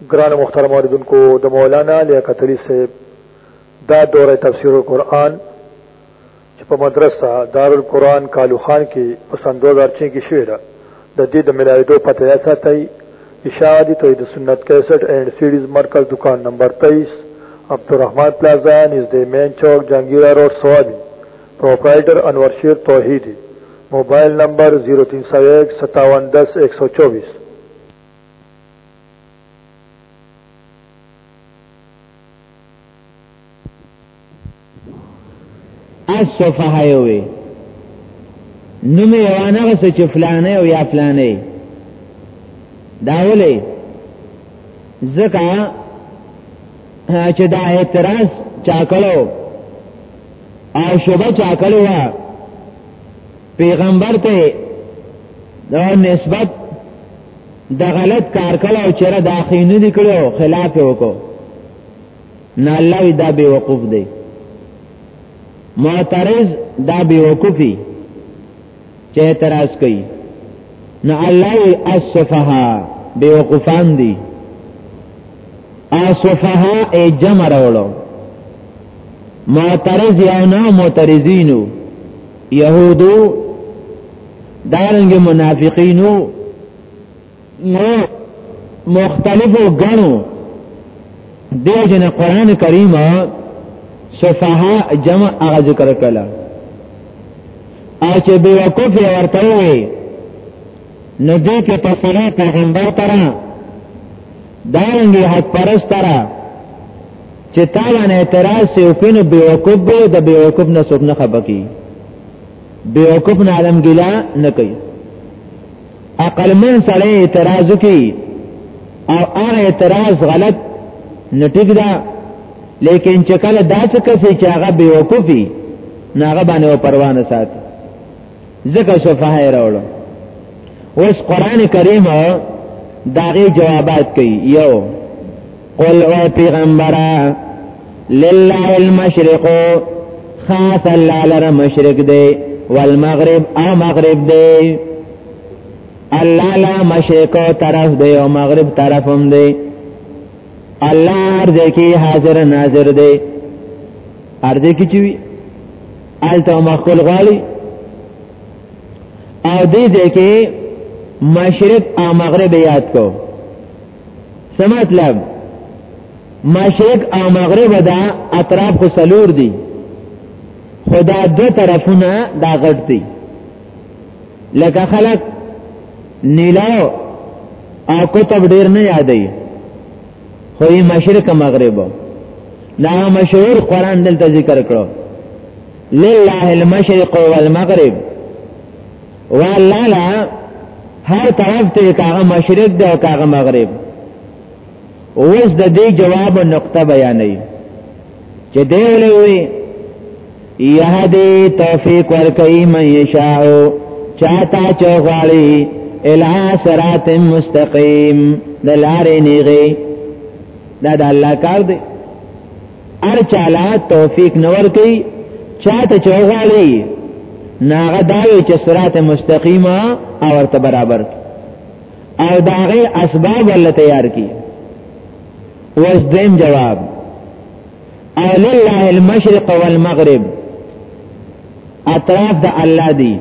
گران مختار موردن کو دا مولانا لیا قتلی سے دا دور تفسیر القرآن چی پا مدرسہ دار القرآن کالو خان کی پسند دوزار چین کی شویر دا دید ملاوی دو پتہ ایسا تی اشاعتی توید سنت کیسٹ اینڈ سیڈیز مرکز دکان نمبر تیس عبدالرحمن پلازا نزد مین چوک جانگیرہ روڈ سوابی پروپرائیٹر انور شیر توحیدی موبایل نمبر 03015710124 السفهاء وي نوم یې وانه غسه چې فلانه او یا فلانه دا ولې ځکه چې دا اعتراض چا کړو او شوبه چا کړو پیغمبر ته دا نسبت د غلط کار کړه او چیرې دا خینه دي کړو خلاف وکړو نه الله دا به وقوف دی معترض دا به وقوفي چې اعتراض کوي نه الله الصفها به وقوفان دي اصفها ای جمع راولو معترض یا نه معترضینو يهودو دارنګ منافقینو نو مختلفو غنو دیو جن قران کریم صفحه جمع هغه ذکر کړه او چې به وقف ورته وي نو دې کې په پیغمبر ترا دارنګي حق پرست را چې تعالی نه اعتراض سی او کینو به وقوف به د به وقوف نه څوک نه خبکی به وقوف نه عالم ګلا نه کوي عقل من سره اعتراض کوي او هغه اعتراض غلط نه ټیک ده لیکن چې کله داسې کسي چې هغه به وقوفي ناغه باندې پروانه ساتي ځکه صفحه راوړو اوس قران کریم داغه جوابات کوي یو قل او پیغمبره لله المشرق خاص الله لره مشرق دی والمغرب او مغرب دی الله لا مشرق طرف دی او مغرب طرف هم دی الله ارزه کی حاضر ناظر دی ارزه کی چوي آلته مخول غالي او دې دې کې مشرق او مغرب یاد کو څه مطلب مشرق او مغرب دا اطراف خو سلور دي خدا دو طرفونه دا غټ دي لکه خلک نیلاو او کتب ډیر نه یادوي خو یې مشرق مغرب دا مشهور قران دلته ذکر کړو لله المشرق والمغرب والله لا هر طرف ته کاغه مشرق دی او کاغه مغرب اوس د دې جواب نقطه بیانوي چې دی ولوي یهدی توفیق ورکوي من یشاء چاته چوغاړي الی صراط مستقیم د لارې نیغي دا د الله کار دی ار چاله توفیق نور کوي چاته چوغاړي ناغه داوي چې صراط مستقیم او ورته برابر او داغه اسباب ول تیار کی وس دیم جواب او لله المشرق والمغرب اطراف د الله دی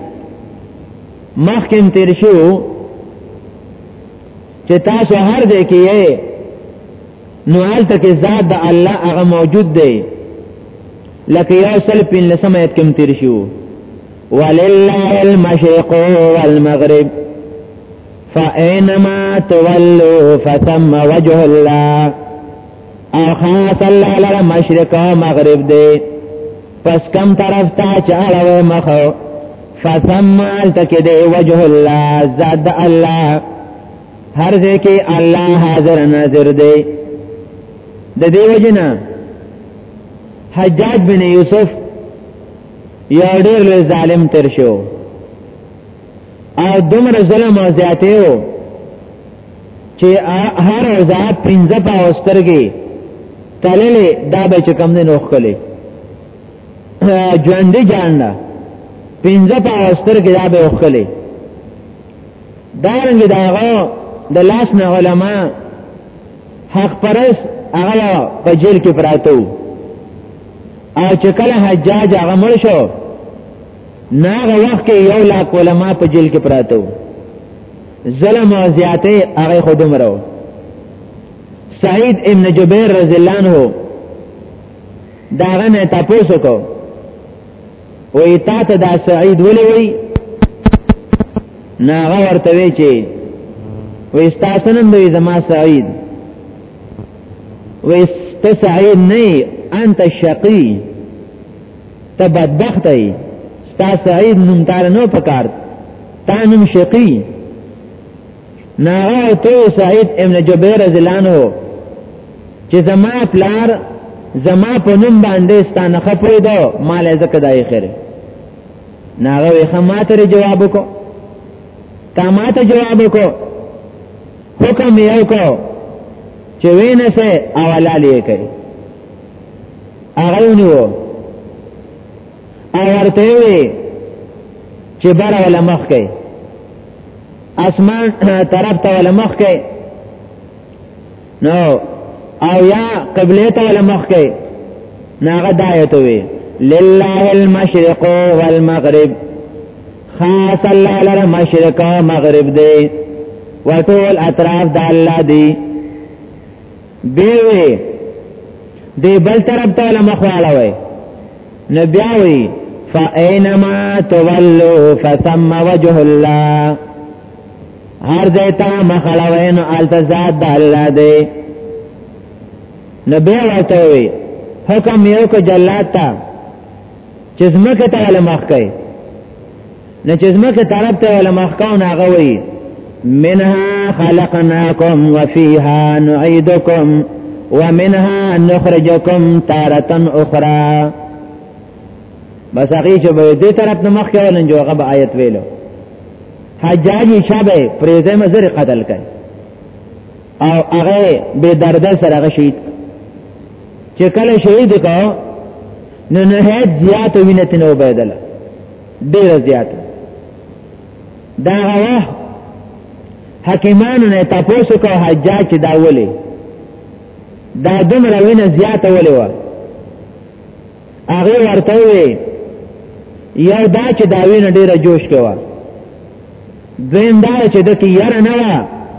مخکم تیر شو چې تاسو هر ځای کې یې نو هلته کې ذات د الله هغه موجود دی لکه یو سل پین لسم ایت کم تیر شو ولله المشرق والمغرب فاینما تولو فثم وجه الله او خاص الله لره مشرق او مغرب دی پس کم طرف ته چاړه مخ فثم تک دی وجه الله زاد الله هر ځای کې الله حاضر ناظر دی د دې وجنه حجاج بن یوسف یو ډیر لوی ظالم تر شو او دومره ظلم او زیاته وو چې هر ورځه پنځه په اوسترګي تللې دا به چې کم نه نوخ کړي ژوند جاننا پنځه په اوسترګي دا به وکړي دا رنګ داغه د لاس نه علما حق پرس هغه په جیل کې پراته او چې کله حجاج هغه مړ شو نه هغه وخت کې یو لا علماء په جیل کې پراته وو ظلم او زیاته هغه خود مرو سعید ابن جبیر رضی الله عنه داغه نه تاسو کو وې تا ته دا سعید ولې وې نه هغه ورته وی چې وې تاسو نن دوی زما سعید وې ته سعید نه انت شقی ته بدبخت ای ستا سعید نوم تار نو پکار تا نوم شقی ناغه تو سعید ابن جبیر زلانو چې زما پلار زما په نوم باندې ستانه خپوي دو مال زکه دای خیر ناغه وی خماتر جواب کو تا ماته جواب کو حکم یو کو چې وینه سه اولالی کوي هغه ونیو او ورته وی چې بار ولا مخ کوي اسمان طرف ته ولا مخ کوي نو او یا قبله ته ولا مخ کوي ناغه دایت وی لله المشرق والمغرب خاص الله لره مشرق او مغرب دی وټول اطراف د الله دی دی وی دی بل طرف ته لمخواله وی نبیاوی فاینما تولو فثم وجه الله هر ځای ته مخاله وی نو الته ذات د الله دی نبی ورته وی حکم یو کو جلات ته چې زمکه ته لمخ کوي نه چې زمکه طرف ته ولا مخکاو نه غوي منها خلقناکم وفيها نعيدكم ومنها نخرجكم تارة اخرى بس هغه چې به دې طرف نه مخ کول نه جوغه به آیت ویلو حجاج شابه پریزه مزر قتل کړ او هغه به درد سره هغه شهید چې کله شهید کو نو نه هیڅ زیات وینت نه وبدله ډیر زیات دا غوا حکیمانو نه تاسو کو حجاج چې دا ولې دا دومره وینه زیاته ولې و هغه ورته وی یو دا چې دا وینه ډیره جوش کوا دویم دا چې د کی یاره نه و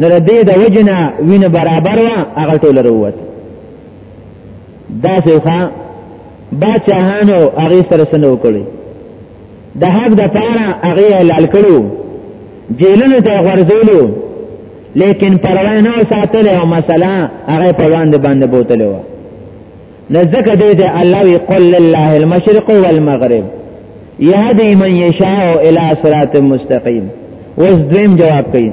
نو د دې د وجنه وینه برابر و هغه ټول وروت دا څه با چاهانو هغه سره سره وکړي د حق د پاره هغه لال کړو جیلونو ته ورزولو لیکن پروا نه ساتل او مثلا هغه په وړاندې باندې بوتلو نزدکه دې ته الله وی قل لله المشرق والمغرب یهدی من یشاء الی صراط مستقیم اوس دویم جواب کوي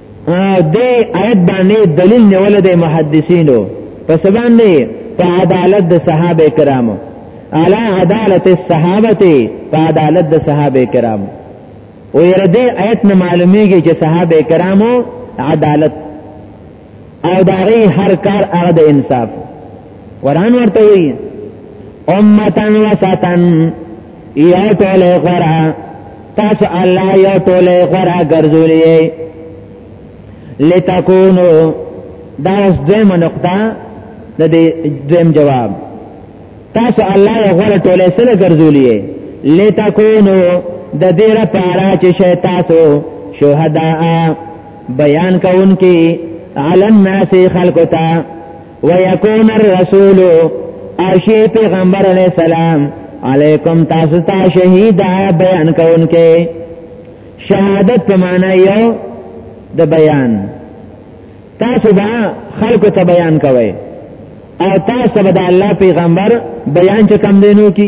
دې آیت باندې دلیل نیول دی محدثینو پس باندې په عدالت د صحابه کرامو علا عدالت الصحابه په عدالت د صحابه کرامو او یره دې آیت نه معلومیږي چې صحابه کرامو عدالت او دغه هر کار هغه د انصاف قران ورته وی امتن وسطن یا ټوله خورا تاسو الله یا ټوله خورا ګرځولې لتكونو دا اوس دویمه نقطه د دې دویم جواب تاسو الله یا غره ټوله سره ګرځولې لتكونو د دې لپاره چې شي تاسو شهدا بیان کوونکې علن ناس خلقتا ويكون الرسول ارشي پیغمبر علیہ السلام علیکم تاسو ته شهید بیان کوونکې شهادت په معنی یو د بیان تاسو دا خلکو ته بیان کوئ او تاسو به د الله پیغمبر بیان چې کم دینو کی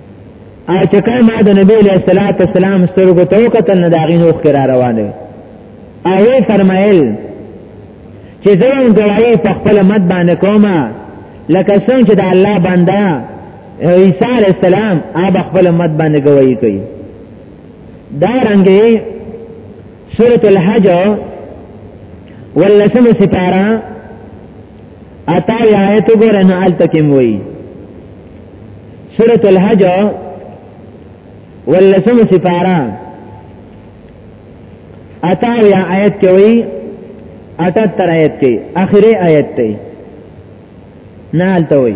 او چې کله ما د نبی له صلوات والسلام سترګو ته وکتل نه دا غینو خره روانه او وی فرمایل چې زه هم ګړای په خپل مد باندې کوم لکه څنګه چې د الله بنده عیسی علی السلام هغه خپل مد باندې گواہی کوي دا رنګه سورۃ الحج ولسمه سپاره اتا آیت ګور نه ال تکم وای سورۃ الحج ولسم سفارا اتا یا آیت کې وای 78 آیت کې اخري آیت ته نه ال ته وای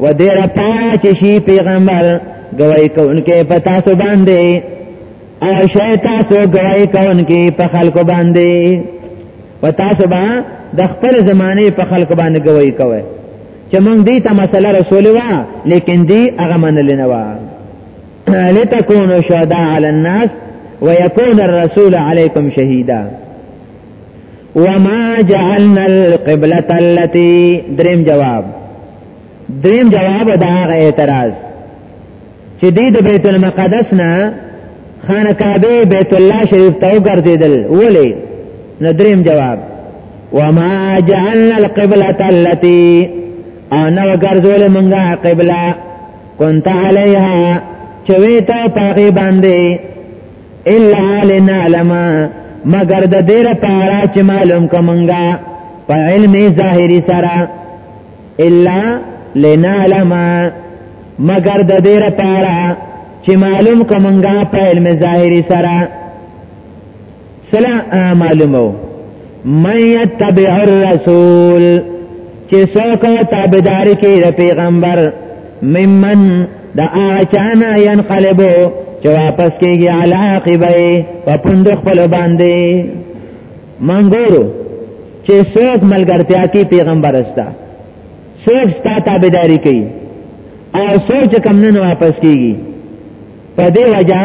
و دې را پاره چې شي پیغمبر گواہی کوونکې په تاسو باندې او شي تاسو گواہی کوونکې په خلکو باندې په تاسو باندې د خپل زمانه په خلکو باندې گواہی کوي چې موږ دې ته مسله رسول و لیکن دې هغه منل نه و لتكونوا شهداء على الناس ويكون الرسول عليكم شهيدا وما جعلنا القبلة التي دریم جواب دریم جواب دا غ اعتراض چې دې د بیت المقدس نه خانه کعبه بیت الله شریف ته وګرځیدل ولې نو دریم جواب وما جعلنا القبلة التي انا وګرځول مونږه قبله كنت عليها چويتا پاغي باندې الا لنعلم مگر د دې لپاره چې معلوم کومنګا په علم ظاهری سره الا لنعلم مگر د دې لپاره چې معلوم کومنګا په علم ظاهری سره سلام معلومو من يتبع الرسول چې څوک تابعداري کوي د پیغمبر ممن د اچانا ينقلبو چې واپس کېږي علاقبه په پوند خپل باندې منګورو چې څوک ملګرتیا کوي پیغمبر استا څوک ستا تابعداري کوي او څوک چې کم نه واپس کېږي په دې وجہ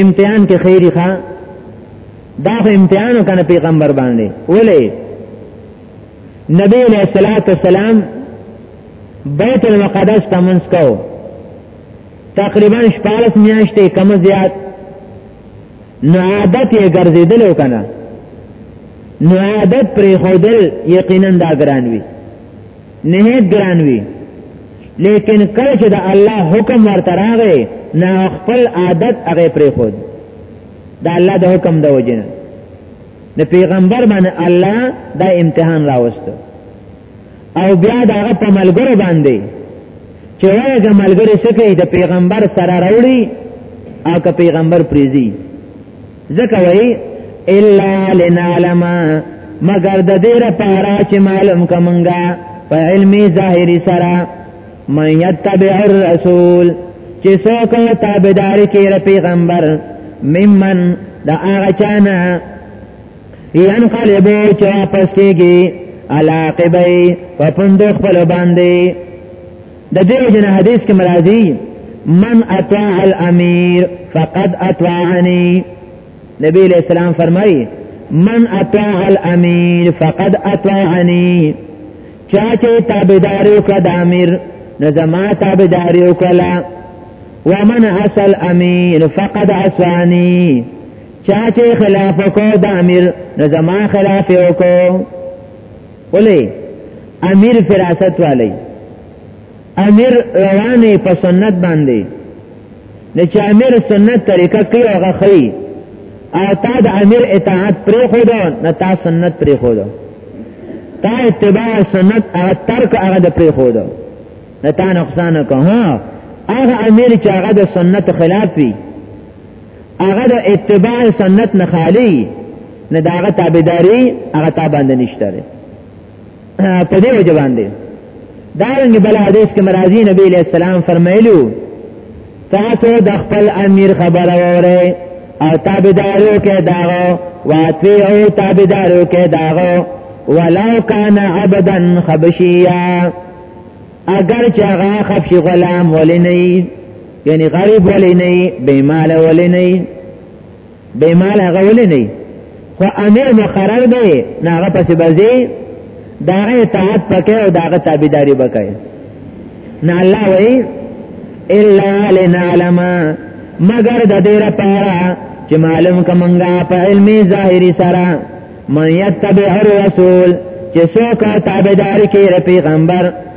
امتحان کې خیری ښا دا امتحان کنه پیغمبر باندې ولې نبی علیہ الصلوۃ والسلام بیت المقدس ته منځ کو تقریبا 14 میاشتې کم زیات نو عادت یې ګرځیدل وکنه نو عادت پرې خودل یقینا دا ګران وی نه ګران وی لیکن کله چې د الله حکم ورته راغی نه خپل عادت هغه پرې خود دا الله د حکم د وجنه د پیغمبر باندې الله دا امتحان راوستو او بیا دا په ملګرو باندې چې هغه ملګری سکه د پیغمبر سره راوړي او که پیغمبر پریزي ځکه وایي الا لنعلم مگر د دې لپاره چې معلوم کومنګا په علمي ظاهري سره من یتبع الرسول چې څوک تابعداري کوي پیغمبر ممن دا هغه چانا ينقلب چې واپس کیږي علاقبي په پوند خپل باندې د دې جن حدیث کې مرادي من اطاع الامير فقد اطاعني نبی علیہ السلام فرمایي من اطاع الامير فقد اطاعني چا چې تابعداري وکړه د امیر نو زما تابعداري وکړه ومن اصل امیر فقد اسوانی چا چې خلاف وکړه د امیر نو زما خلاف وکړه ولې امیر فراست والی امیر روانه په سنت باندې نه چې امیر سنت طریقه کوي هغه خي او تا د امیر اطاعت پرې خو دا نه تا سنت پرې خو دا تا اتباع سنت هغه ترک هغه د پرې خو دا نه تا نقصان کو ها هغه امیر چې هغه د سنت خلاف وي هغه د اتباع سنت نه خالی نه داغه تابعداري هغه تا باندې نشته په دې وجه باندې دارنګ بل حدیث کې مرضی نبی علیہ السلام فرمایلو تاسو د خپل امیر خبره وره او تابعدارو کې داغو واتی او تابعدارو کې داغو ولو کان عبدا خبشیا اگر چې هغه خبشي غلام ولې نه یعنی غریب ولې نه بیمال ولې نه به مال هغه ولې نه خو امیر مقرر دی نه هغه پسې بځي دا اطاعت پکې او دا تابعداري وکړي نه الله وایي الا لنعلم مگر د دې لپاره چې معلوم کمنګا په علم ظاهري سره من يتبع الرسول چې څوک تابعداري کوي پیغمبر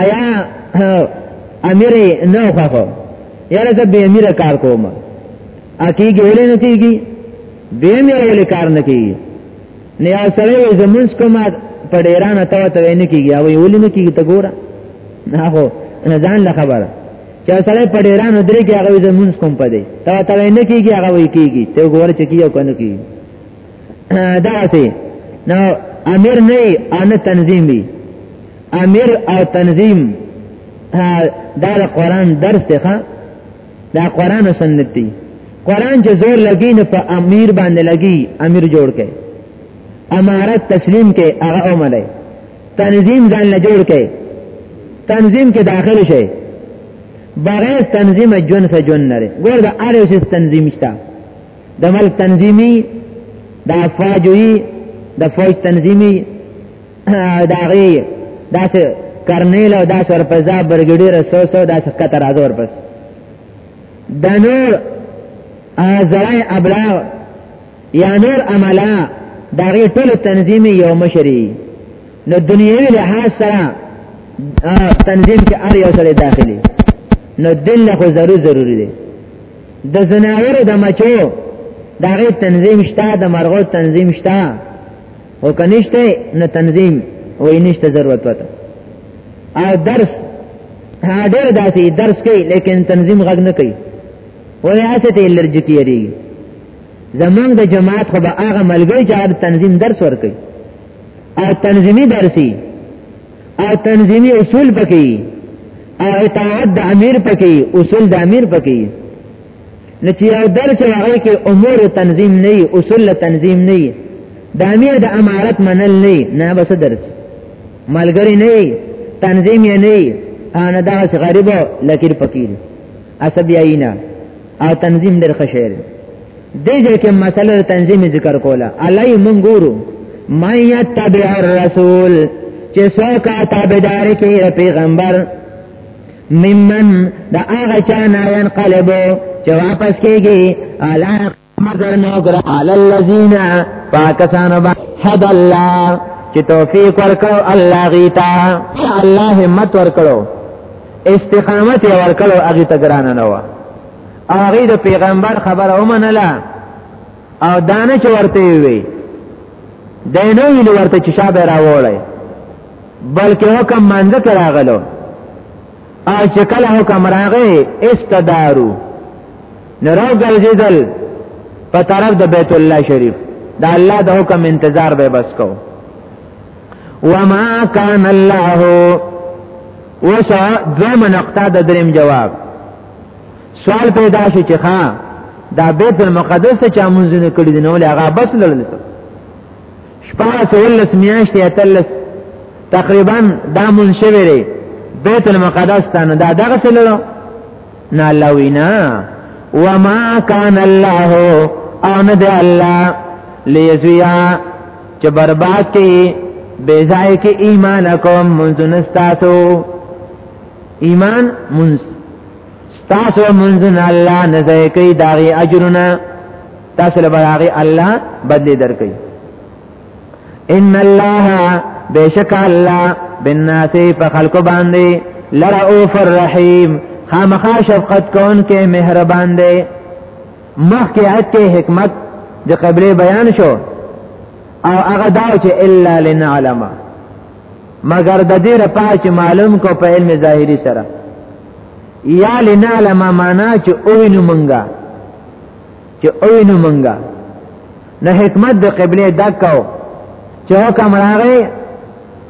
ایا امیر نه خوخه یاره زه به امیر کار کوم اکیږي ولې نه کیږي به امیر ولې کار نه کیږي نه یو سره زمونږ کومه په ډیران ته ته نه کیږي او ولې نه کیږي ته ګوره نه هو نه ځان له خبره چې سره په ډیران درې کې هغه زمونږ کوم پدې ته ته نه کیږي هغه وی کیږي ته ګوره چې کیږي کنه کیږي دا سي نو امیر نه ان تنظیم وي امیر او تنظیم دا قرآن درس دی ښا دا قرآن او سنت دی قرآن چې زور لګی نه په امیر باندې لګی امیر جوړ کړي امارت تسلیم کې هغه اومله تنظیم ځان نه جوړ کړي تنظیم کې داخل شي بغیر تنظیم جون سره جون نه لري ګور دا اړ اوس تنظیم شته د مل تنظیمی د افواجوی د فوج تنظیمی د هغه داسې کرنیل او داسې ورپسې برګډیر سو سو داسې قطر ازور پس د نور ازړای ابلاغ یا نور عملا دغه ټول تنظیم یو مشری نو دنیوي لحاظ سره تنظیم کې ار یو سره داخلي نو دل خو ضرور ضروری دی د زناورو د مچو دا غي تنظیم شته د مرغو تنظیم شته او کنيشته نه تنظیم او نشته ضرورت وته او درس ډېر داسي درس کوي لیکن تنظیم غږ نه کوي وای هڅه ته الرجی کیږي زمنګ د جماعت خو به هغه ملګری چې تنظیم درس ورکوي او تنظیمی درسي او تنظیمی اصول پکې او اطاعت د امیر پکې اصول د امیر پکې نو چې یو درس هغه کې امور تنظیم نه وي اصول تنظیم نه وي د امیر د امارت منل نه وي نه بس درس ملګری نه وي تنظیم یې نه وي انا دا غریب لکیر فقیر اسب یې نه او تنظیم ډېر ښه شعر دی دې کې مسله تنظیم ذکر کوله علای منګورو ما یتبع الرسول چې څوک تابعدار کې پیغمبر ممن دا هغه چا نه ينقلبو چې واپس کېږي الا مگر نو ګر علی الذین پاکستان با حد الله چې توفیق ورکړو الله غیتا الله همت ورکړو استقامت یې ورکړو هغه ته ګران نه و هغه د پیغمبر خبره ومنله او دانه چې ورته وی د نه ویل ورته چې شابه راوړی بلکې حکم مانځ کراغلو او چې کله حکم راغی استدارو نو راګرځیدل په طرف د بیت الله شریف دا الله د حکم انتظار به بس کوو وما كان الله وشا دوم نقطه د دریم جواب سوال پیدا شي چې ښا دا بیت المقدس ته چا مونږ نه کړی نو له هغه بس لړل شپه سولس میاشتې اتلس تقریبا دا مونږ شوی دی بیت المقدس ته نه دا دغه سلو نه الله وینا وما كان الله او نه دی الله ليزویا چې برباد کې بے ځای کې ایمان کوم منځ نستاسو ایمان منځ تاسو منځ نه الله نه ځای کې داغي اجرونه تاسو له باغي الله بدلی درکې ان الله بشک الله بالناس فخلق باندې لرؤوف الرحیم خامخا شفقت کون کې مهربان دی مخکې آیت کې حکمت د قبله بیان شو او هغه دا چې الا لنعلم مگر د دې لپاره چې معلوم کو په علم ظاهری سره یا لنعلم معنا چې اوینو مونږه چې اوینو مونږه نه حکمت د قبله دکاو چې حکم راغی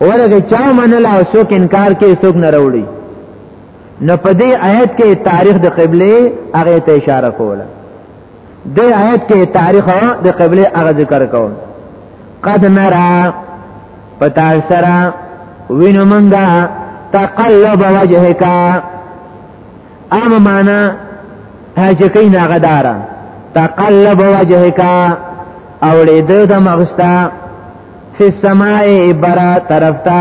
ورګه چا منل او څوک انکار کوي څوک نه وروړي نو په دې آیت کې تاریخ د قبله هغه ته اشاره کوله دې آیت کې تاریخ د قبله هغه ذکر کول قد نرا پتا سرا وینو منګه تقلب وجهک ام معنا هجه کین هغه دارا تقلب وجهک اوړې د مغستا فی السماء برا طرفتا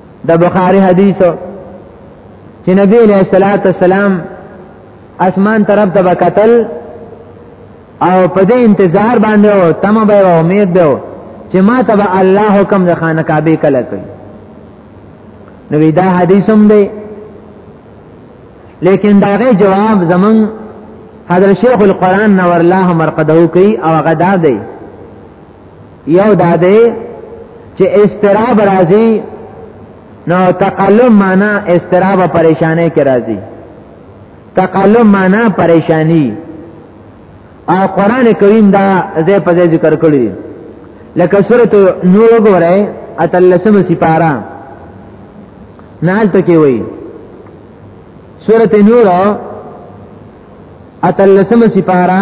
د بخاری حدیث چې نبی علیہ الصلوۃ والسلام اسمان طرف ته وکتل او په دې انتظار باندې او تم به او امید به چې ما ته به الله حکم د خانه کعبه کله کوي نو دا حدیث هم دی لیکن داغه جواب زمون حضرت شیخ القرآن نور الله مرقده کوي او غدا دی یو دا دی چې استراب راځي نو تقلب معنا استراب پریشانه کې راځي تقلب معنا پریشانی او قران کریم دا زه په ذکر کړی لکه سورته نور وګورئ اتلسم سپارا نال تکي وي سورته نور اتلسم سپارا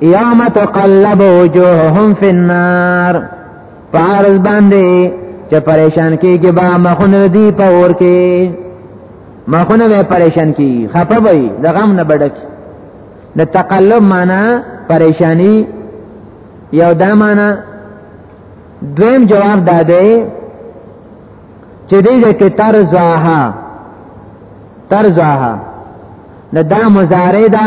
یوم تقلب وجوههم فی النار پارز باندې چې پریشان کېږي با مخونه دی په اور کې مخونه به پریشان کی خپه وي د غم نه بډک د تقلب معنا پریشانی یو دا معنا دویم جواب داده چې دې کې تر زواها تر زواها نه دا مضارع ده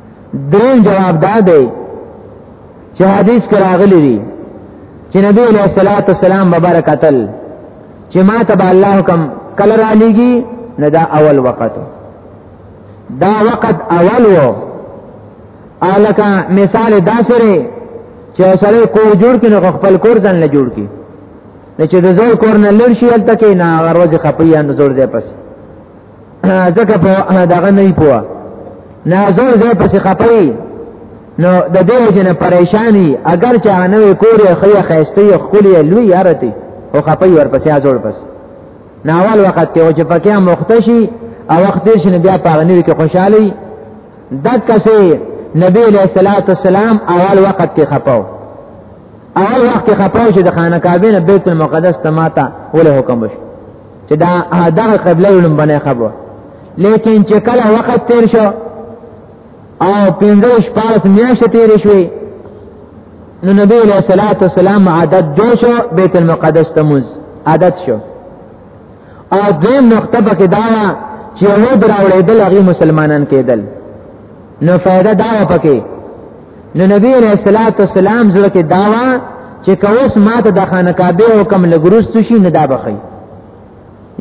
دریم جواب دا دی چې حدیث کې راغلی دی چې نبی علیہ الصلوۃ والسلام مبارکتل چې ما تبع الله حکم کله را لېږي نه دا اول وخت دا وخت اول وو الکه مثال دا سره چې سره کور جوړ کړي نو خپل کور ځان نه جوړ کړي چې د زور کور نه لړ شي الته کې نه غروځ خپي نه زور دی پس ځکه په دغه نه پوه نه زور زه پس خپي نو د دې جن پریشانی اگر چې انوي کور خو خيستي خولي لوی یارتي او خپي ورپسې ازور پس ناول وخت کې او چې پکې مختشي او وخت دې شنه بیا پاغنوي کې خوشحالي دک سه نبی علیہ الصلوۃ والسلام اول وخت کې خپاو اول وخت کې خپاو چې د خانه کعبه نه بیت المقدس ته ماته ولې حکم وشو چې دا دغه قبله ولوم باندې خبره لیکن چې کله وخت تیر شو او پنځه شپږ میاشتې تیر شوې نو نبی علیہ الصلوۃ والسلام عادت دو شو بیت المقدس تموز عادت شو او دیم نقطه پکې دا چې یو دراوړېدل هغه مسلمانان کېدل نو فائدہ دا پکې نو نبی علیہ الصلوۃ والسلام زړه کې داوا چې کوس ماته د خانه کعبه حکم لګرست شي نه دا بخي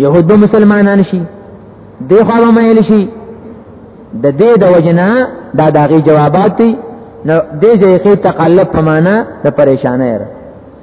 يهودو مسلمانان شي دی خو به مایل شي د دې د وجنا دا داغي جوابات دي نو دې ځای کې تقلب په معنا د پریشانه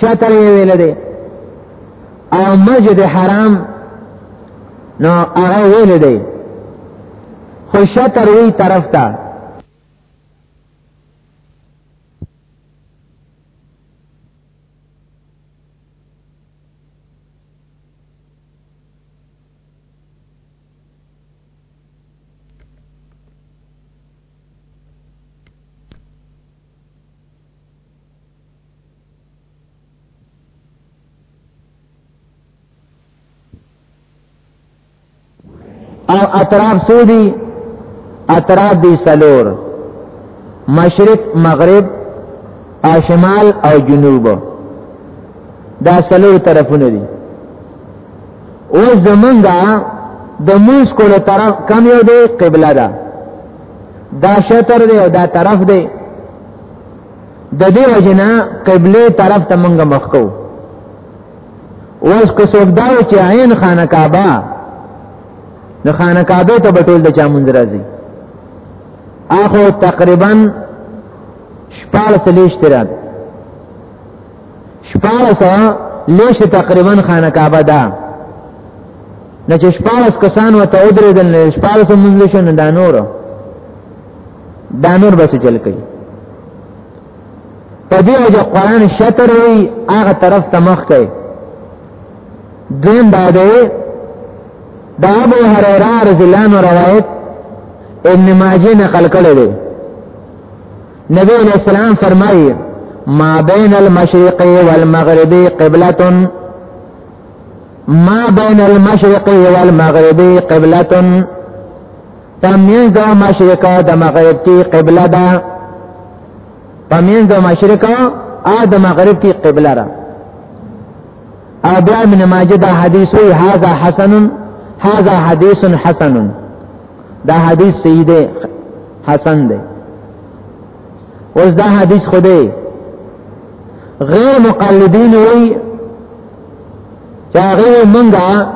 شطر یې ویل دی او مسجد حرام نو هغه ویل دی خو شطر وی طرف ته او اطراف سودی اطراف دی سلور مشرق مغرب او شمال او جنوب دا سلور طرفونه دي او زمونږه د موس کولو طرف کم یو دی قبله ده دا شطر دی او دا طرف دی د دې وجنا قبله طرف ته مونږ مخ کو اوس که څوک دا چې عین خانه کعبه د خانه کعبه ته بټول د چا مونږ راځي اخو تقریبا شپال سلیش تراد شپال سا لیش تقریبا خانه کعبه ده نه چې شپال کسان وته ودرېدل شپال سم مونږ شنه دا نورو دا نور بس چل کوي په دې وجه قران شطر وی هغه طرف ته مخ کوي دین دا دی دا ابو هريره رضی الله عنه روایت ابن ماجه نقل کړی دی نبی علیہ السلام فرمایي ما بین المشرق والمغرب قبلة ما بین المشرق والمغرب قبلة پمینځ او مشرق د مغرب کې قبله ده پمینځ او مشرق او د مغرب کې قبله ده او بیا من ماجه دا حدیث وی هاذا حسن هاذا حدیث حسن دا حدیث صحیح دی حسن دی اوس دا حدیث خوده غیر مقلدین وی چاغه منګه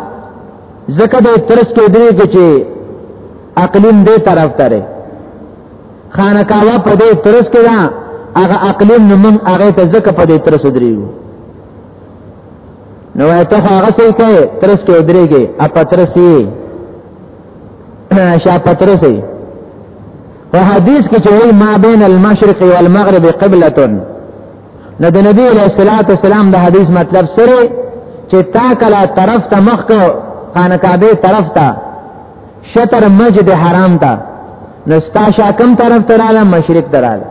زکه د ترس کې درې کې چې اقلیم دې طرف تره خانکاوه په دې ترس کې دا هغه اقلیم نو موږ هغه ته زکه په دې ترس درېو نو ته هغه څه کې ترس کې درې کې اپترسي شا پترسي په حدیث کې چې ما بین المشرق والمغرب قبلتون نو د نبی علیہ الصلوۃ والسلام د حدیث مطلب سره چې تا کلا طرف ته مخ کو خانه کعبه طرف ته شطر مسجد حرام ته نستا شاکم طرف ته رااله مشرق ته رااله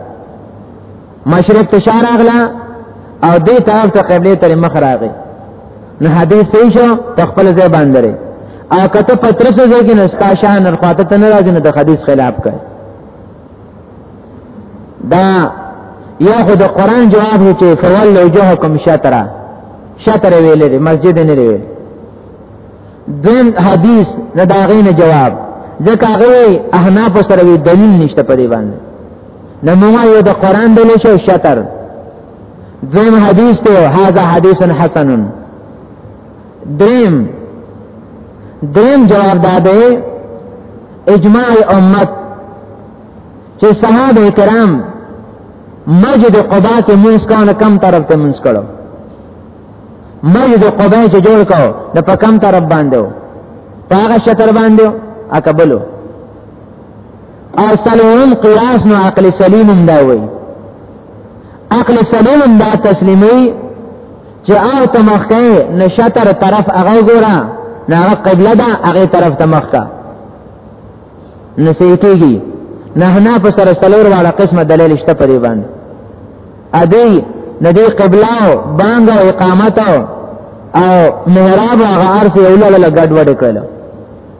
مشرق ته شار اغلا او دې طرف ته قبله تر مخ راغی نو حدیث صحیح شو تخپل ځای باندې او کته پترسو ځای کې نستا شان ورخواته نه راځي نو د حدیث خلاف کوي دا یا خو د قران جواب دی چې فول وجهکم شطرا شطر ویل دی مسجد نه دی دین حدیث نه داغین جواب ځکه هغه احناف سره وی دلیل نشته په دی باندې نمونه یو د قران د لشه شطر دین حدیث ته هاذا حدیث حسن دریم دریم جواب داده اجماع امت چې صحابه کرام مسجد قباء کې مونږ کاوه نه کم طرف ته مونږ کړو مسجد قباء چې جوړ کاو د په کم طرف باندې و هغه شطر باندې اکبلو او سلوم قیاس نو عقل سلیم هم دا وایي عقل سلیم هم دا تسلیمي چې هغه ته مخکې نشتر طرف هغه ګورا نه هغه قبله ده هغه طرف ته مخکا نسیتیږي نه نه په سره سلور والا قسمه دلیل شته په دې باندې ادي ندی قبله او بانګ او اقامت او محراب هغه ارث یو لړ لګډ وډ کړل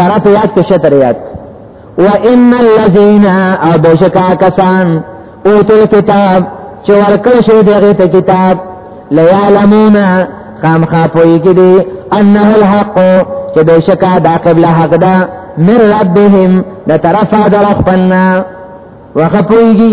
طرف یاد کې شتر یاد و ان الذين ابشکا کسان اوتل کتاب چې ورکړ شوی دغه ته کتاب ليعلمون خامخا پوي کې دي انه الحق چې بشکا دا قبله حق ده من ربهم د طرفه در خپلنا وخپويږي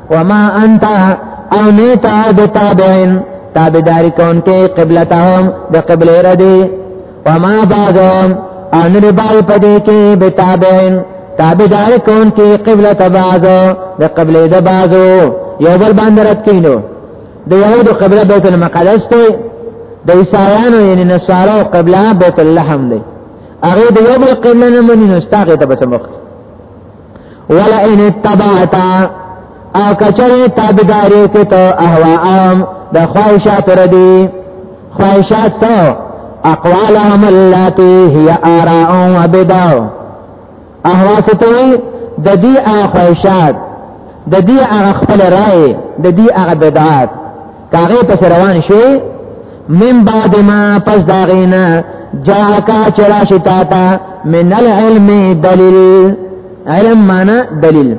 وما انت او نیتا بتابعین تابداری کون کے قبلتهم د قبله ردی وما بعضهم او نری بائی پدی کے بتابعین تابداری کون کے قبلت بعضو د قبله د بعضو یو بل باندې رد کینو د یهودو قبله بیت المقدس ته د عیسایانو یعنی نصارو قبله بیت اللحم دی هغه د یو بل قبله نه مني نو ستاغه ته بسمخ ولا ان اتبعت او کچره تابعداري کې ته اهواهم د خواهشات ردي خواهشات ته اقوالهم التي هي آراء وبدع اهواسته د دې خواهشات د دې هغه خپل رائے د دې هغه بدعات کاغه پس روان شوی من بعد ما پس داغینا جاکا چراشی تاتا من العلم دلیل علم معنی دلیل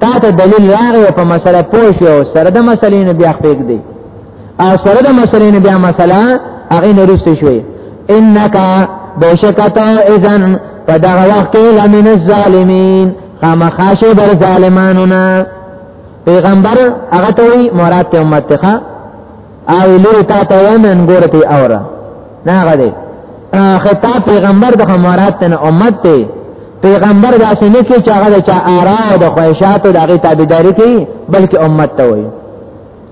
تا ته دلیل راغی په مسله پوه شو سره د مسلې نه بیا خپېګ دی او سره د مسلې نه بیا مسله هغه نه رسې شوې انک بشکتا اذن په دغه وخت لمن الظالمین خامخاشه بر ظالمانو نه پیغمبر هغه ته وی مراد ته امت ته او لوري تا ته وی من ګورته اور نه هغه دی خطاب پیغمبر د مراد ته امت ته پیغمبر دا څنګه کې چې هغه چا آرا او د خواهشاتو د هغه تابعداري کوي بلکې امت ته وایي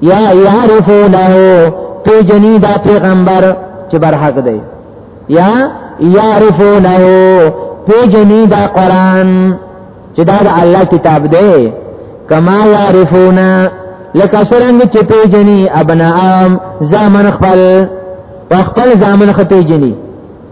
یا یعرفونه پی جنی دا پیغمبر چې بر حق دی یا یعرفونه پی جنی دا قران چې دا د الله کتاب دی کما یعرفونه لکه څنګه چې پی جنی ابنام زامن خپل خپل زامن خپل جنی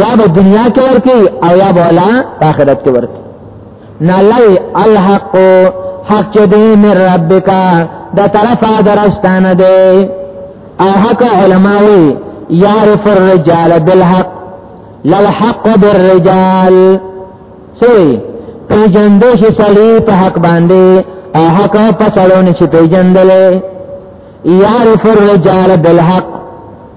یا به دنیا کې ورکی او یا به ولا آخرت کې ورکی نه لای الحق حق چې دې مې ربک دا طرفه درستانه دی او حق علماوی یعرف الرجال بالحق للحق بالرجال سوی پیجندو شي سړی په حق باندې او حق په سړو نشي پیجندلې یعرف الرجال بالحق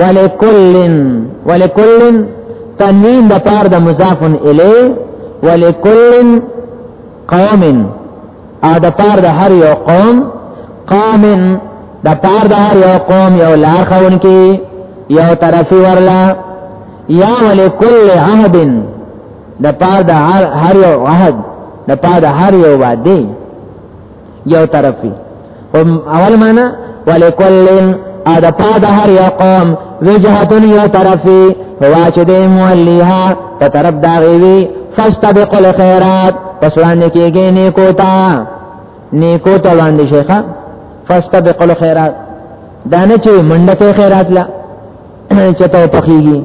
ولکلن ولکلن تنوین د پار د مضاف الی ولکلن قوم ا د پار د هر یو قوم قوم د پار د هر یو قوم یو لار خون کی یو طرفی ورلا یا ولکل عهد د پار د هر یو عهد د پار د هر یو وعده یو طرف وی اول معنا ولکلن او د پا د هر یو قوم وجهتون یو طرفی هوا چې دی مولیها په طرف دا غیوی فاستبقوا الخيرات پس وړاندې کېږي نیکو ته نیکو ته وړاندې شيخه فاستبقوا الخيرات دا نه چې منډه کې خیرات لا چې ته پخېږي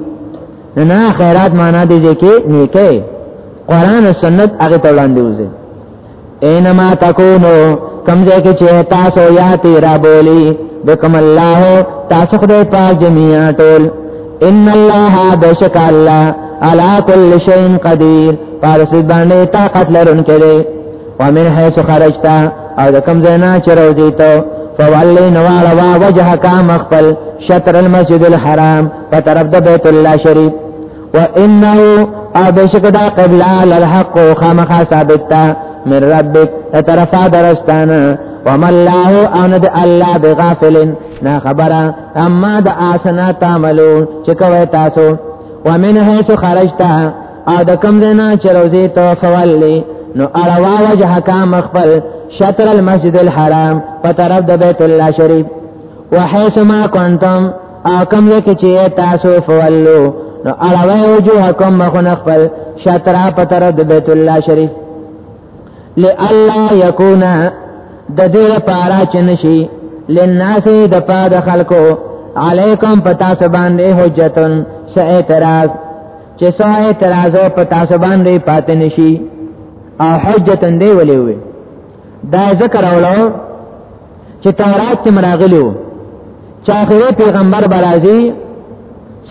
نه خیرات معنا دې کې نیکه قران او سنت هغه ته وړاندې وځي اینما تکونو کم دې کې چې تاسو یا تیرا بولی بكم الله تاسو خدای پاک جميعا ټول ان الله بشک الله على كل شيء قدير فارس باندې طاقت لرونکی دی ومن حيث خرجت او د کم زینا چې روزی ته فولی نوالا وا وجه کا مخفل شطر المسجد الحرام په طرف د بیت الله شریف وانه ابشک دا قبلا للحق خامخا ثابت تا من ربک طرفا درستانا وما الله ان د الله بغافل نا خبره اما د اسنا تعملو چې کوي تاسو ومن حيث خرجت او د کم دینا چې روزي تو فولي نو اړوا وجه کا مخبل شطر المسجد الحرام په طرف د بیت الله شریف وحيث ما كنتم کم لکه چې تاسو فولو نو اړوي وجوهکم مخن خپل شطرا پتر د بیت الله شریف لالا یکون د دې لپاره چې نشي لناس د پاد خلکو علیکم پتا سبان دې حجتن س اعتراض چې س اعتراض پتا سبان دې پات نشي او حجتن دې ولې وي دا ذکر اولو چې تورات کې مراغلو چې اخر پیغمبر برازي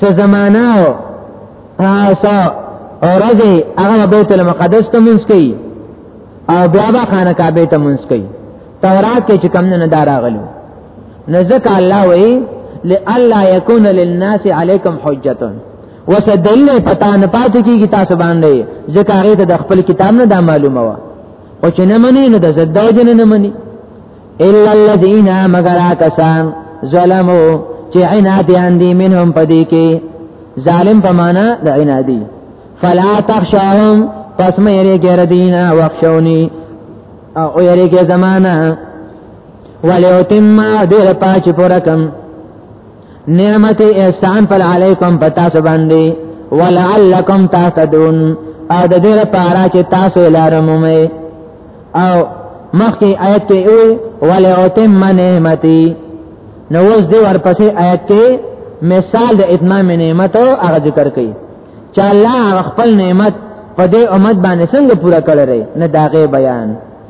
څه زمانہ او تاسو اورځي هغه بیت المقدس ته مونږ کوي او بیا به خانه کعبه ته مونږ کوي تورات کې چې کم نه داراغلو نزدک الله وی لالا یکون للناس علیکم حجه وسدل پتا نه پات کیږي تاسو باندې ځکه هغه ته د خپل کتاب نه دا معلومه و او چې نه مني نو د زداو جن نه مني الا الذين مگر کسان ظلمو چې عنادیان دي منهم پدې کې ظالم په معنا د عنادي فلا تخشاهم پس مې یې ګر دینا وښونی او یې کې زمانہ ولې تم دیر پاچ پورکم نعمت احسان پر علیکم پتا سو باندې ولعلکم تاسدون او د دې لپاره چې تاسو لاره مومئ او مخکې آیت کې وی ولا اتم نعمتي نو اوس دې ورپسې آیت کې مثال د اتمام نعمت او هغه ذکر کړي چې الله خپل نعمت په دې امت باندې څنګه پورا کړی نه داغه بیان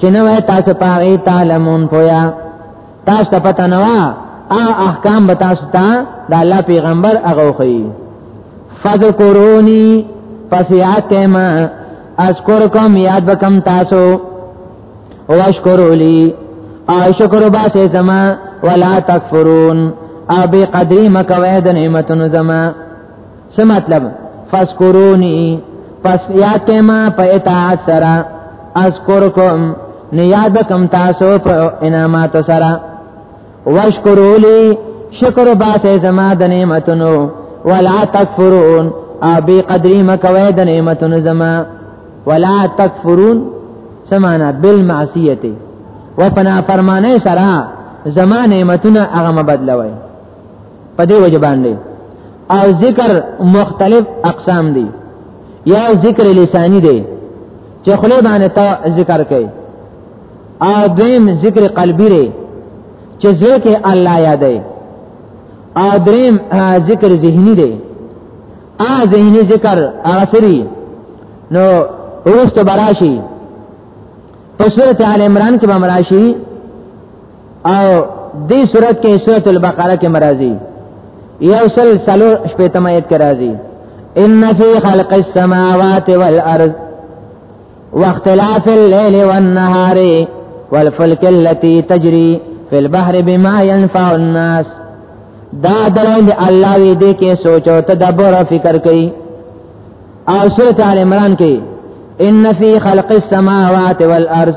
چې نو تاسو پاره تعلمون پویا تاسو ته پته نه وا احکام به تاسو ته د الله پیغمبر هغه خو فذکرونی پس یاد کما اشکرکم یاد بکم تاسو او اشکرو لی او شکر باسی زما ولا تکفرون او بی قدری مکوی د نعمتونو زما څه مطلب فذكروني پس یاد کې ما په اطاعت سره اذکرکم نه یاد کم تاسو په انعامات سره واشکرو لی شکر باسه زما د نعمتونو ولا تکفرون او بی قدری مکوی د نعمتونو زما ولا تکفرون سمانا بالمعصیت و پنا فرمانه سره زما نعمتونه هغه مبدلوي په دې وجه باندې او ذکر مختلف اقسام دي یا ذکر لسانی دی چې خله باندې ته ذکر کوي او دیم ذکر قلبی دی چې زړه کې الله یادای او دریم ذکر ذهنی دی ا ذهنی ذکر اثری نو اوست براشی په سورته ال عمران کې به مراشی او دې صورت کې سورۃ البقره کې مرাজি یو سل سلو شپیتم آیت کې راځي ان فی خلق السماوات والارض واختلاف الليل والنهار والفلك التي تجري في البحر بما ينفع الناس دا دلائل الله وی دې کې سوچ او تدبر او فکر کوي او سورۃ آل عمران کې ان فی خلق السماوات والارض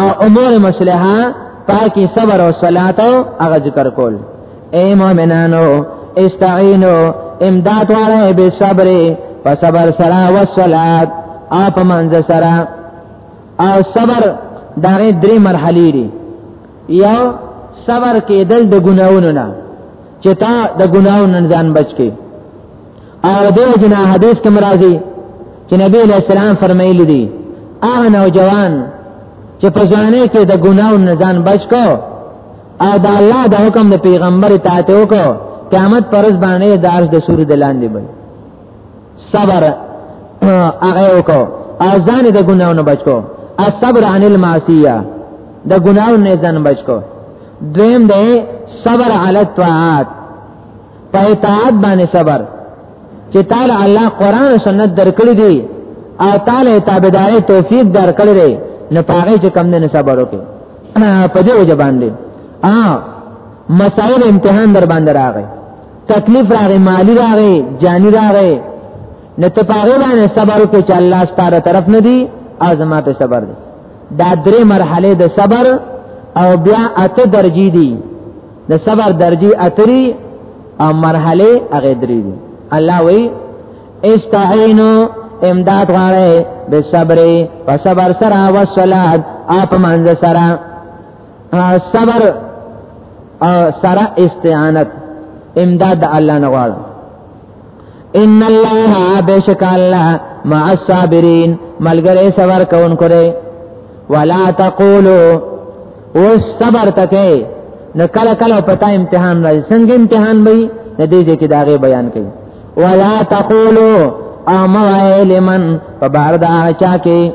او امور مصلحه پاکی صبر او صلات او هغه ذکر کول اے مؤمنانو استعینو امداد واره به صبر په صبر سره او صلات او په منځ سره او صبر دغه درې مرحلې دي یو صبر کېدل د ګناونو نه چې تا د ګناونو ځان بچ کې او دې جنا حدیث کې مرাজি چې نبی علیہ السلام فرمایلی دی هغه نوجوان چې په ځواني کې د ګناو نه ځان بچ کو او د الله د حکم د پیغمبر اطاعت وکړو قیامت پرز باندې د عرش د سور د لاندې وي صبر هغه وکړو او ځان د ګناو نه بچ کو الصبر عن المعصیه د ګناو نه ځان بچ کو دویم دی صبر علی الطاعات په اطاعت باندې صبر چې تعالی الله قران او سنت درکړي دي او تعالی تابعداري توفیق درکړي دي نه پاره چې کم نه صبر وکړي په دې وجه باندې ا مسائل امتحان در باندې راغی تکلیف راغی مالی راغی جانی راغی نه ته پاره باندې صبر وکړي چې الله ستاره طرف نه دی او زما په صبر دی دا درې مرحله د صبر او بیا اته درجی دي د صبر درجه اتری او مرحله هغه درې دي الله وی استعینو امداد غواړي به صبر په صبر سره او صلات اپ منځ سره صبر او سره استعانت امداد الله نه غواړي ان الله بشک الله مع الصابرین ملګری صبر کون کرے ولا تقولو اوس صبر تکې نو کله کله پتا امتحان راځي څنګه امتحان وي د دې ځکه دا غي بیان کړي ولا تقولو اما لمن فبارد اچا کې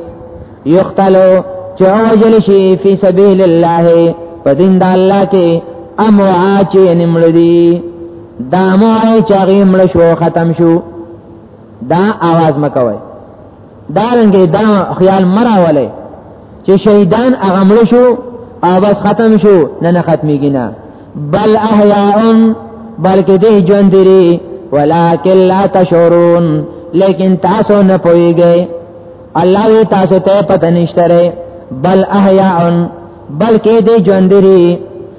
یقتلوا چوجل شي فی سبیل الله په دین د الله کې امو اچې نمړدي دا مړی چې هغه مړ شو ختم شو دا आवाज مکوي دا رنګ دا خیال مراوله چې شهیدان هغه مړ شو او بس ختم شو نه نه ختميږي نه بل احیاء بلکې دې ژوند لري ولکن لا تشعرون لیکن تاسو نه پويږئ الله وی تاسو ته پته نشته بل احیاء بلکې دې ژوند لري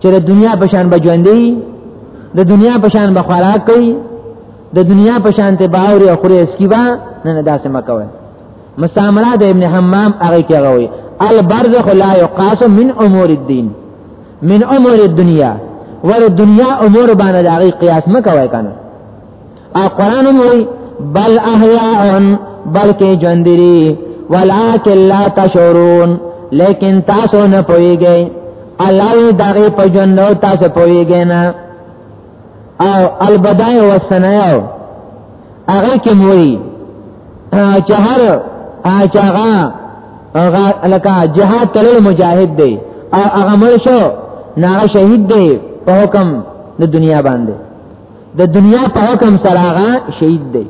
چې د دنیا په شان بجوندې د دنیا په شان به خوراک کوي د دنیا په شان ته باوري او خوري اسکیبا نه نه داسې مکوي مستعمره د ابن حمام هغه کې غوي البرزخ لا يقاس من امور الدين من امور الدنيا ور دنیا امور باندې د هغه قیاس مکوي کنه او قران وی بل احیاء بلکې ژوندري ولکن لا تشعرون لیکن تاسو نه پويږئ الله دغه په ژوندو تاسو پويږئ نه او البدای و سنایو هغه کې موي چې هر چې هغه هغه لکه جهاد تلل مجاهد دی او هغه مړ شو نه شهید دی په حکم د دنیا باندې د دنیا په حکم سره هغه شهید دی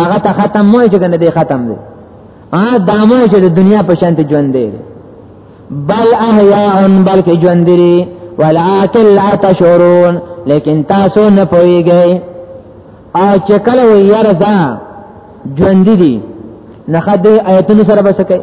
هغه ته ختم وای چې کنه دی ختم دی ا دامه چې د دنیا په شان ته ژوند دی بل احیاء بلکې ژوند دی ولکن لا تشعرون لیکن تاسو نه پوهیږئ او چې کله وي یاره دا ژوند دي نه خدای آیتونو سره بسکه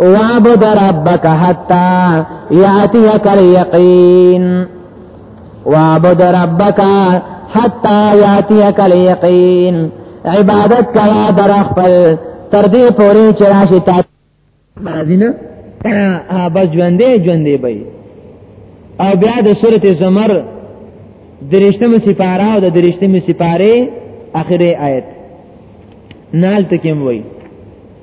وعبد ربک حتا یاتیک الیقین وعبد ربک حتا یاتیک الیقین عبادت کوا در خپل تر دې پورې چې راشي تا مازینه بس ژوندې ژوندې به او بیا د سورته زمر درشتمه سپاره او د درشتمه سپاره اخره آیت نال تکیم وای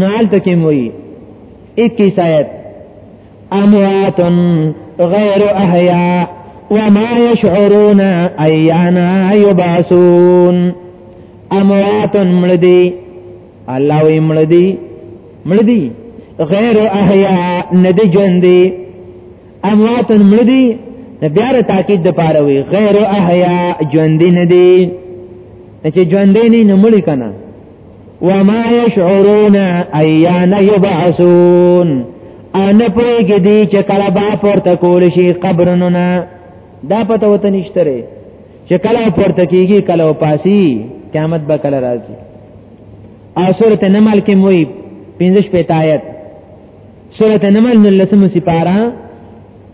نو حال تکي موي 21 آیت اموات غیر احیا وما يشعرون ايانا يبعثون اموات ملدي الله وي ملدي ملدي غیر احیا ندی ژوندې اموات ملدي بیا را تاکید د پاره وي غیر احیا ژوندې ندی چې ژوندې نه مړی کنه وما يشعرون ايان يبعثون ان پوری کې دی چې کله با پورته کول شي قبرونو نه دا پته وته نشته ری چې کله پورته کیږي کله پاسي قیامت به کله راځي او سورته نمل کې موي 15 پتايت سورته نمل نلسم سپارا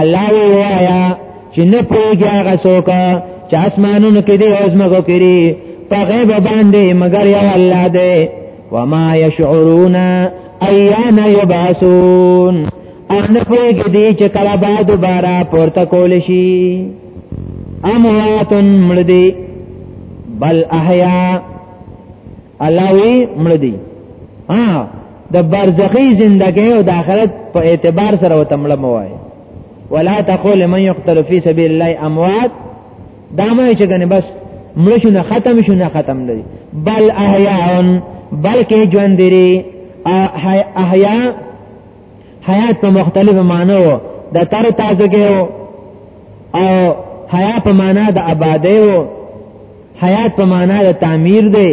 الله وایا چې نه پوهیږي هغه څوک چې اسمانونو کې دی او زمکو کې دی په غیب باندې مگر یو الله دی وما يشعرون ايان يبعثون ان پوهیږي دی چې کله به دوباره پورته کول شي اموات مړدي بل احیا الله وی مړدي ها د برزخی زندګۍ او د آخرت په اعتبار سره وتمړه موای ولا تقول من يقتل في سبيل الله اموات دا مې چې کنه بس مړ شو نه ختم شو نه ختم دی بل احیاء بلکې ژوند لري احیاء حیات په مختلفو معنو د تر تازه کې او حیا په معنا د آبادې او حیات په معنا د تعمیر دی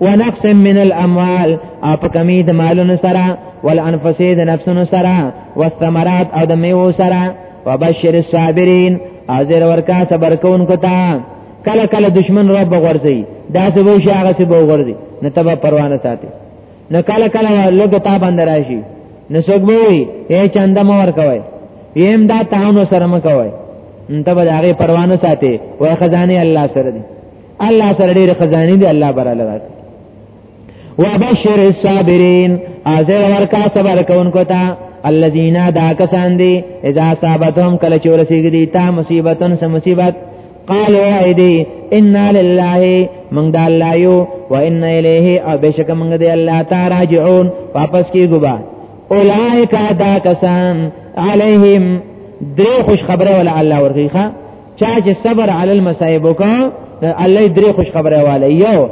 ونقص من الاموال او په کمی د مالونو سره والانفس د نفسونو سره والثمرات او د میوو سره وبشر الصابرین او زیر ورکا صبر کوونکو ته کله کله دشمن رب غورځي دا څه وو شي هغه څه وو غورځي نه تبا پروانه ساتي نه کله کله لوګ تا باندې راشي نه څوک وي اے چنده مو ورکوي یم دا تاونو سره مکوي انته به هغه پروانه ساتي وای خزانه الله سره دي الله سره ډېر خزاني دي الله براله راک وبشر الصابرین ازر ورکا صبر کوونکو ته الذين دا کسان دي اذا صابتهم کله چورسیږي دي تا مصیبتن سم مصیبت قالوا ايدي ان لله من دا الله يو وان اليه او بشک من دي الله تعالی راجعون واپس کیږي اولئک دا کسان عليهم درې خوش خبره ولا الله ورغيخه چا چې صبر علی المصائب وکړ الله درې خوش خبره واله یو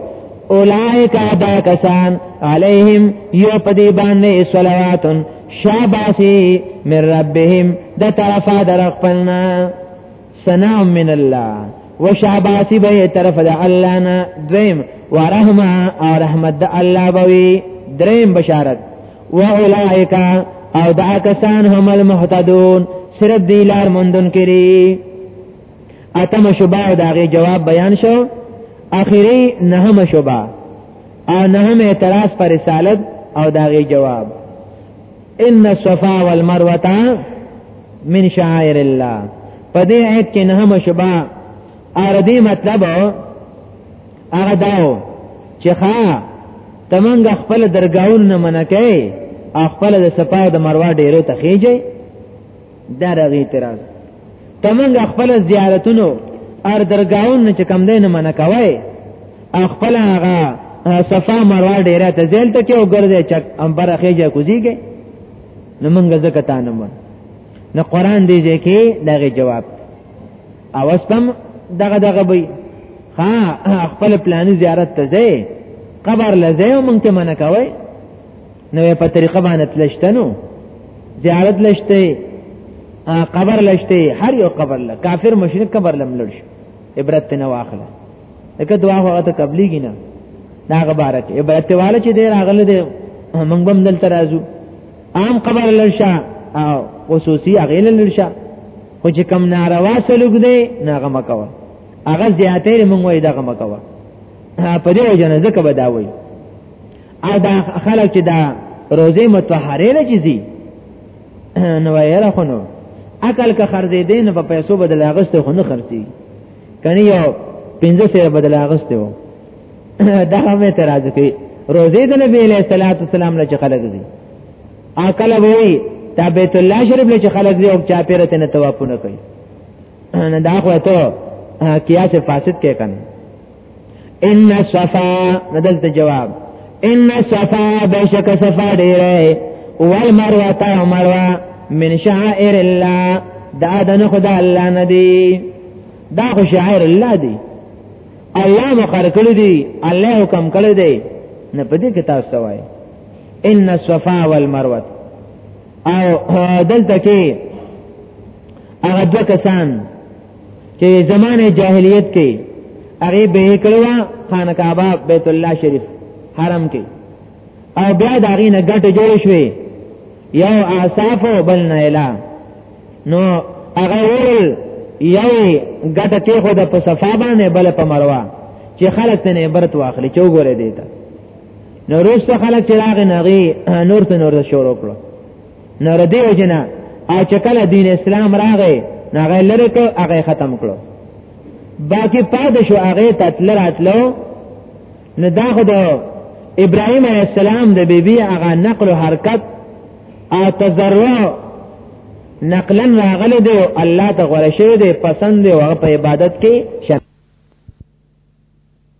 اولائک ادا کسان علیہم یو پدی باندې صلواتن شاباسی من ربهم د طرفا در خپلنا سنا من الله وشاباسی به طرف د الله نه دریم ورحمه او رحمت د الله بوي دریم بشارت واولائک او دا کسان هم المهتدون صرف دی لار مندون کری اتم شبا او داغه جواب بیان شو اخیری نهم شبا او نهم اعتراض پر رسالت او داغه جواب ان الصفا والمروه من شعائر الله په دې آیت کې نهم شبا ار دې مطلب هغه داو چې ښا تمنګ خپل درگاون نه منکه خپل د سپاو د مروا ډیرو ته خېږي دا رغی اعتراض تمنګ خپل زیارتونو ار درگاون نه چې کم دینه منکوي خپل هغه صفا مروا ډیره ته ځل ته کې وګرځي چې امبر خېږي کوزيږي نو موږ ځکه تانه نو قران دې ځکه دغه جواب او استم دغه دغه بي ها خپل پلاني زیارت ته ځي قبر لځي او مونږ ته منه کوي نو په طریقه باندې تلشتنو زیارت لشته قبر لشته هر یو قبر له کافر مشرک قبر لم لړش عبرت نه واخله دغه دعا هغه ته قبليږي نه دا غبارک عبرت والا چې ډیر اغله دې مونږ بم دل ترازو عام قبر لړشه او خصوصي اغله لړشه خو چې کم ناروا سلوک دی ناغه مکوه هغه زیاتې مونږ وای دغه مکوه په دې وجه نه ځکه بداوي او دا خلک چې دا روزه متطهره نه چیزي نو یې خو نو عقل که خرځې دین په پیسو بدل اغسته خو نه خرڅي کني یو پنځه سره بدل اغسته وو دا هم اعتراض کوي روزه د نبی له صلوات والسلام له خلک دي اکل وی دا بیت الله شریف له خلک دی او چا پیرته نه توافونه کوي نه دا خو ته قیاس فاسد کې کنه ان صفا ندلت جواب ان صفا بشک صفا ډیره والمروه تا مروه من شعائر الله دا دنه خدا الله ندی دا خو شعائر الله دی الله مقر کړی دی الله حکم کړی دی نه پدې کې تاسو وایي ان الصفا والمروه او دلته کې هغه دوه کسان چې زمانه جاهلیت کې هغه به کړو خانه کعبه بیت الله شریف حرم کې او بیا دا غي نه ګټه جوړ شوې یو اصاف او بل نه اله نو هغه ول یو ګټه کې خو د په صفا باندې بل په مروه چې خلک ته عبرت واخلي چې وګوره دیتا نو روسته خلک چې راغې نغي نور ته نور شروع کړو نو ردی وجنا او چې کله دین اسلام راغې نغه لری کو هغه ختم کړو باقی پاد شو هغه تتل راتلو نو دا خو د ابراهيم عليه السلام د بیبي هغه نقل او حرکت او تزرع نقلا راغله دی الله ته غوړشه دی پسند دی او په عبادت کې شرط